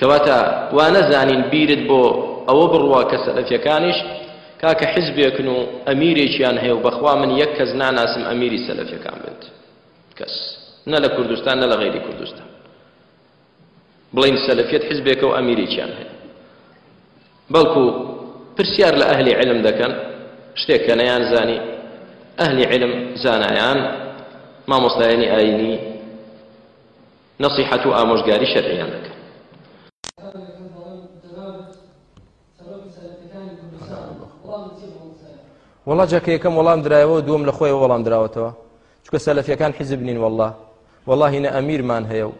کەواتە وانەزانین بیرت بۆ ئەوە بڕوا کە سەلەفیەکانیش کاکە حزبێکن و ئەمیرێکیان هەیە و بەخوا من یەک کەس ناناسم ئەمیری سەلەفیەکان بێت کەس نە لە کوردستان نە لە غیری کوردستان بڵین سەلەفیەت حزبێکە و ئەمیرێکیان هەیە بەڵکو پرسیار لە ئەهلی علم دەکەن شتێک کە نەیان زانی ئەهلی علم زانایان مامۆستایانی ئاینی نەسیحەت و ئامۆژگاری شەرعییان دەکەن. وەڵا جا کە یەکەم وەڵام درایەوە دووەم لە خۆیەوە وەڵام دراوەتەوە چکە سەلەفیەکان حیزب نین وەڵا وەڵاهی نە ئەمیرمان هەیە و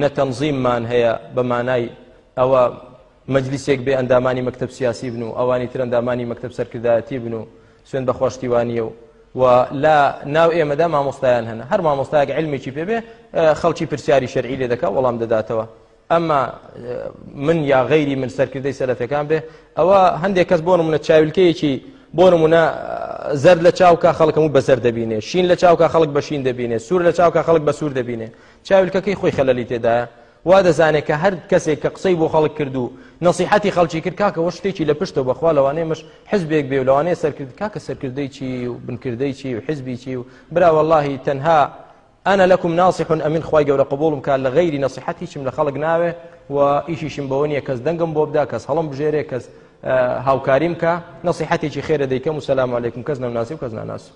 نە تەنزیممان هەیە بە مانای ئەوە مجلیسێک بێ ئەندامانی مەکتب سیاسی بن و ئەوانی تر ئەندامانی مەکتب سەرکردایەتی بن و سوێن بە خۆشتیوانیە و و لە ناو ئێمەدا مامۆستایان هەن هەر مامۆستایەک علمێکی پێبێ خەڵکی پرسیاری شەرعی لێ دەکە وەڵام دەداتەوە ئەمە من یا غەیری من سەرکردەی سەرەتەکان بێ ئەوە هەندێک کەس بۆ منە چاویلکەیەکی بۆ نمونە زەر لە چاوکە خەڵکم و بەسەر دەبینێ شین لە چاوکە خەڵک بەشین دەبینێ سوور لە چاوکە خەڵک بە سوور دەبینێ چاویلکەکەی خۆی خەلەلی تێدایە وا دەزانێت کە هەر کەسێک کە قسەی بۆ خەڵک کرد و نەسیحەتی خەڵکی کرد کاکەەوە شتێکی لە پشتە بەخوا لەوانەیە مش حزبێک بێ و لەوانەیە سەرکرد کاکە سەرکردەی چی و بنکردەی چی و حزبی چی و براوە اللهی تەنها ئەنا لەکم ناسیحون ئەمین خی گەورە قبولم کار لە غیری نەسیحەت هیچم لە خەڵک ناوێ و ئیشیشم بەوە نیە کەس دەنگم بۆ بدا کەس هەڵم بژێرێ کەس هاوکاریم کە نەسیحەتێکی خێرە دەیکەم و سەسلام عیکم کەس نەمناسی و کەس ناناسی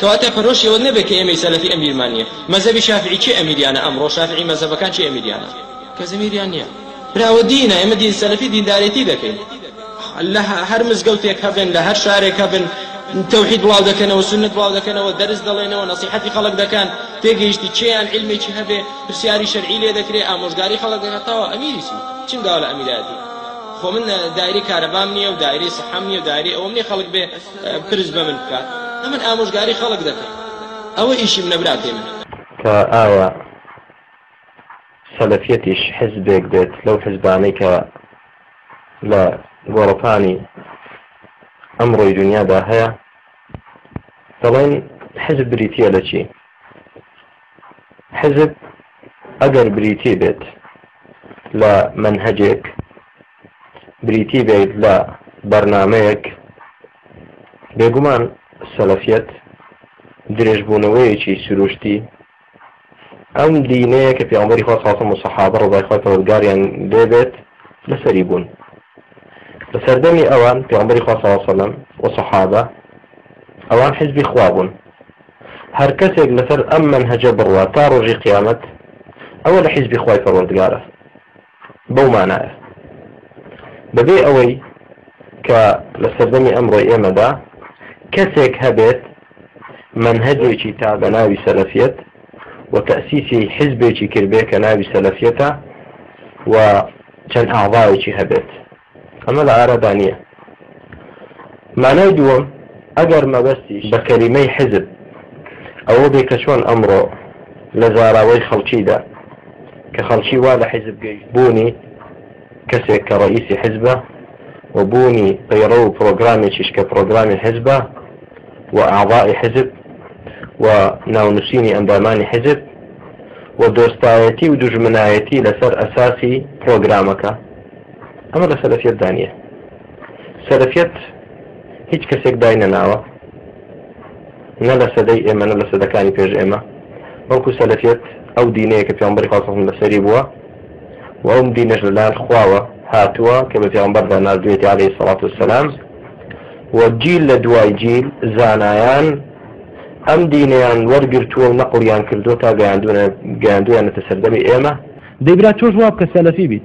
کەواتە پەرۆشی ئەوە نەبێت کە ئێمەی سەلەفی ئەمیرمان نییە. مەزەبی شافعی کێ ئەمیریانە ئەمڕۆ؟ شافعی مەزەبەکان کێ ئەمیریانە؟ کەس ئەمیریان نییە. براوە دینە، ئێمە دین سەلەفی دیندارێتی دەکەین. لە هەر مزگەوتێک هەبن، لە هەر شارێک هەبن، تەوحید بڵاو دەکەنەوە، سوننەت بڵاو دەکەنەوە، دەرس دەڵێنەوە، نەسیحەتی خەڵک دەکەن، تێگەیشتی کێیان عیلمێکی هەبێ، پرسیاری شەرعی لێ دەکرێ، ئامۆژگاری خەڵک دەکات، تەواو ئەمیری چی؟ چیم داوا لە ئەمیرایەتی؟ خۆ من دایرەی کارەبام نییە و دایرەی سەحەم نییە و دایرەی ئەوەم نییە خەڵک بێ پرس بە من بکە ئەمن ئامۆژگاری خەڵک دەکەم ئەوە ئیشی منە براکەی من کە ئایا سەلەفیەتیش حزبێک بێت لەو حزبانەی کە لە گۆڕەپانی ئەمڕۆی دنیادا هەیە دەڵێن حزب بریتە لە چی حزب ئەگەر بریتی بێت لە منهجێک بریتی بیت لە بەرنامەیەک بێگومان سەلەفیەت درێژبوونەوەیەکی سروشتی ئەم دینەیە کە پیامبەری خوا ساسم و سەحابە ڕزای خۆی پەرۆزگاریان دەبێت لەسەری بوون لە سەردەمی ئەوان پیامبەری خوا ساسەلم و سەحابە ئەوان حزبی خوا بوون هەر کەسێک لەسەر ئەم منهجە بڕوات تا ڕۆژی قیامەت ئەوە لە حزبی خوای پەروەردگارە بەو مانایە بەبێ ئەوەی کە لە سەردەمی ئەمڕۆی ئێمەدا کەسێک هەبێت مەنهەجێکی تا بە ناوی سەلەفیەت و تەسیسی حزبێکی کردبێ کە ناوی سەلەفیەتە و چەند ئاڤایەکی هەبێت ئەمە لە عارەبا نییە. مانای دووەم، ئەگەر مەبەستیش بە کەلیمەی حیزب ئەوە بێ کە چۆن ئەمڕۆ لە زاراوەی خەڵکیدا کە خەڵکی وا لە حیزب گەیشتوون، بوونی کەسێک کە ڕەئیسی حیزبە و بوونی پەیڕەو و پڕۆگرامێکیش کە پڕۆگرامی حیزبە و ئەعزای حیزب و ناونووسینی ئەندامانی حیزب و دۆستایەتی و دوژمنایەتی لەسەر ئەساسی پڕۆگرامەکە، ئەمە لە سەلەفیەت دا نیە سەلەفیەت هیچ کەسێک دای نەناوە نە لە سەدەی ئێمە نە لە سەدەکانی پێش ئێمە بەڵکو سەلەفیەت ئەو دینەیە کە پێمبەری خاڵسەم لەسەری بووە و ئەوم دینەش لەلایەن خواوە هاتووە کە بە پێمبەردا نردوێتی عليه سەڵات وسلام و جیل لە دوای جیل زانایان ئەم دینیان وەرگرتووە و نەقلیان کردو تا گەیاندویانەتە سەردەمی ئێمە دەیبرا تۆش وابکە سەلەفی بیت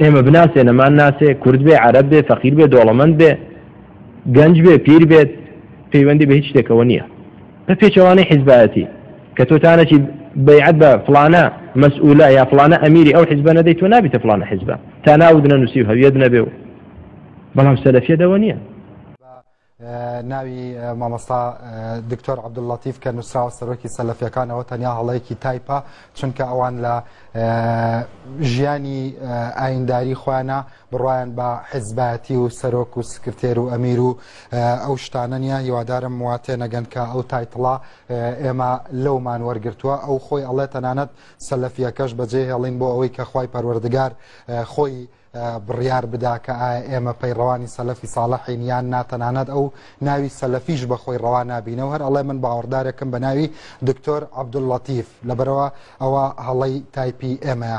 ئێمە بناسێ نەمان ناسێ کورد بێ عەرب بێ فەقیر بێ دۆڵەمەند بێ گەنج بێ پیر بێت پەیوەندی بە هیچ شتێکەوە نییە بە پێچەوانەی حیزبایەتی کە تۆتانەی بەیعەت بە فلانە مەسئولە یا فلانە ئەمیری ئەو حیزبە نەدەی تۆ نابیتە فلانە حیزبە تا ناودنە نووسی و هەویەت نەبێ و بەڵام سەلەفیەدەوە نییە ناوی مامۆستا دکتۆر عبداللطیف کە نووسراوە سەرۆکی سەلەفیەکانەوە تەنیا هەڵەیەکی تایپە چونکە ئەوان لە ژیانی ئاینداری خۆیانە بڕایان بە حزبایەتی و سەرۆک و سکرتێر و ئەمیر و ئەو شتانە نیە هیوادارم واتێ نەگەن کە ئەو تایتڵا ئێمە لەومان وەرگتووە ئەو خۆی ئەڵێ تەنانەت سەلەفیەکەش بەجێ هێڵین بۆ ئەوەی کە خی پەروەردگار خۆی بڕیار بدا کە ئایا ئێمە پەیڕەوانی سەلەفی ساڵەحین یان نا تەنانەت ئەو ناوی سەلەفیش بە خۆی ڕەوا نابینەوە هەر ئەڵێ من باوەڕدارێکم بە ناوی دکتۆر عەبدوللەتیف لەبەرەوە ئەوە هەڵەی تایپی ئێمەیە